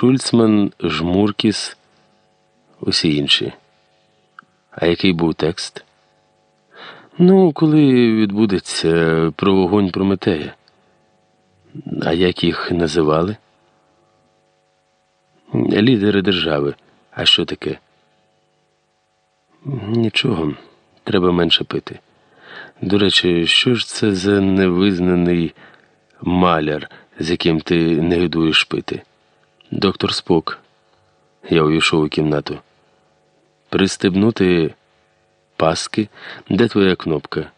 Шульцман, Жмуркіс, усі інші. А який був текст? Ну, коли відбудеться про вогонь Прометея. А як їх називали? Лідери держави. А що таке? Нічого, треба менше пити. До речі, що ж це за невизнаний маляр, з яким ти не гидуєш пити? Доктор Спок. Я увійшов у кімнату. Пристебнути паски, де твоя кнопка?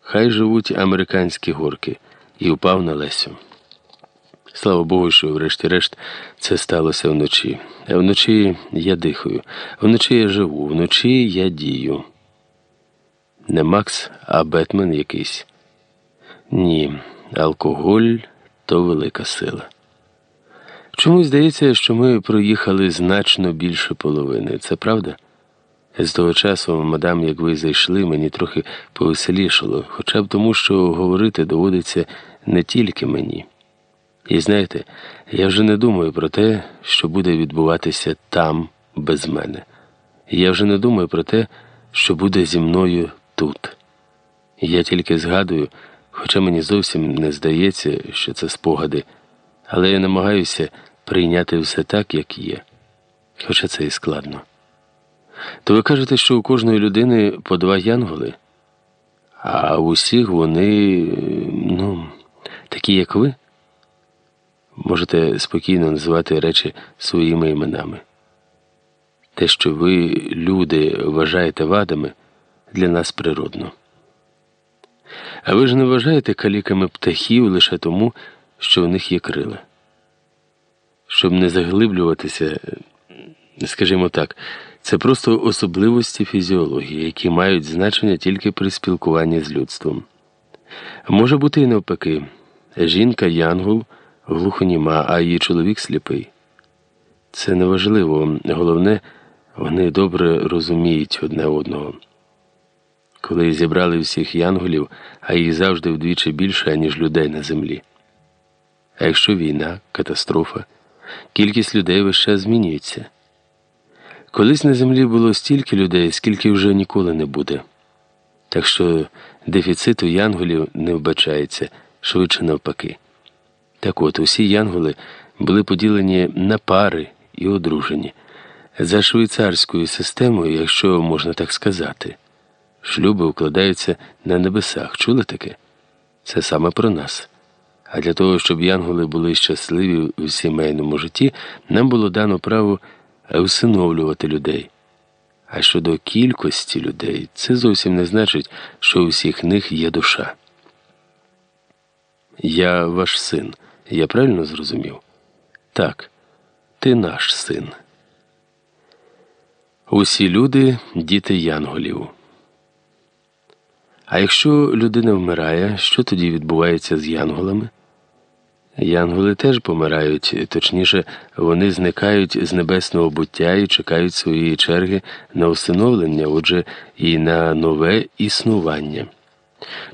Хай живуть американські горки, і впав на Лесю. Слава Богу, що, врешті-решт, це сталося вночі. А вночі я дихаю, вночі я живу, вночі я дію. Не Макс, а Бетмен якийсь. Ні, алкоголь то велика сила. Чомусь здається, що ми проїхали значно більше половини. Це правда? З того часу, мадам, як ви зайшли, мені трохи повеселішало, хоча б тому, що говорити доводиться не тільки мені. І знаєте, я вже не думаю про те, що буде відбуватися там без мене. Я вже не думаю про те, що буде зі мною тут. Я тільки згадую, хоча мені зовсім не здається, що це спогади, але я намагаюся прийняти все так, як є, хоча це і складно. То ви кажете, що у кожної людини по два янголи, а у всіх вони, ну, такі, як ви, можете спокійно називати речі своїми іменами. Те, що ви, люди, вважаєте вадами, для нас природно. А ви ж не вважаєте каліками птахів лише тому, що в них є крила. Щоб не заглиблюватися, скажімо так, це просто особливості фізіології, які мають значення тільки при спілкуванні з людством. Може бути і навпаки, жінка янгол глухоніма, а її чоловік сліпий. Це неважливо, головне, вони добре розуміють одне одного. Коли зібрали всіх янголів, а їх завжди вдвічі більше, ніж людей на землі. А якщо війна, катастрофа, кількість людей весь час змінюється. Колись на землі було стільки людей, скільки вже ніколи не буде. Так що дефіциту янголів не вбачається швидше навпаки. Так от, усі янголи були поділені на пари і одружені за швейцарською системою, якщо можна так сказати. Шлюби укладаються на небесах. Чули таке? Це саме про нас. А для того, щоб янголи були щасливі у сімейному житті, нам було дано право усиновлювати людей. А щодо кількості людей, це зовсім не значить, що у всіх них є душа. Я ваш син. Я правильно зрозумів? Так, ти наш син. Усі люди діти янголів. А якщо людина вмирає, що тоді відбувається з янголами? Янголи теж помирають, точніше, вони зникають з небесного буття і чекають своєї черги на усиновлення, отже, і на нове існування.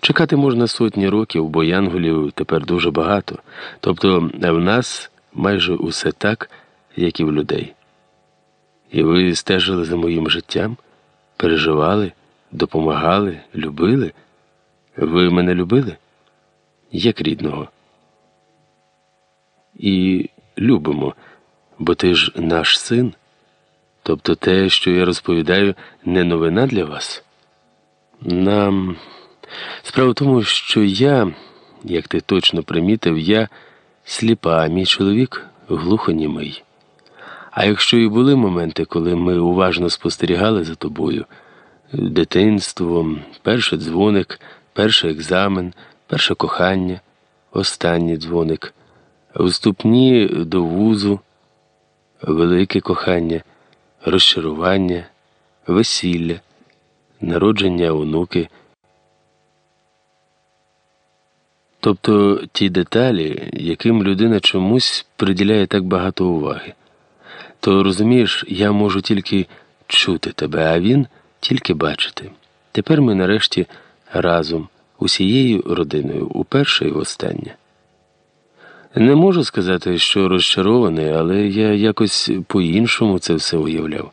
Чекати можна сотні років, бо янголів тепер дуже багато, тобто в нас майже усе так, як і в людей. І ви стежили за моїм життям, переживали, допомагали, любили? Ви мене любили? Як рідного? І любимо, бо ти ж наш син. Тобто те, що я розповідаю, не новина для вас? Нам. Справа в тому, що я, як ти точно примітив, я сліпа, а мій чоловік глухонімий. А якщо і були моменти, коли ми уважно спостерігали за тобою, дитинство, перший дзвоник, перший екзамен, перше кохання, останній дзвоник, вступні до вузу, велике кохання, розчарування, весілля, народження онуки. Тобто ті деталі, яким людина чомусь приділяє так багато уваги. То розумієш, я можу тільки чути тебе, а він тільки бачити. Тепер ми нарешті разом, усією родиною, уперше і востаннє. Не можу сказати, що розчарований, але я якось по-іншому це все уявляв.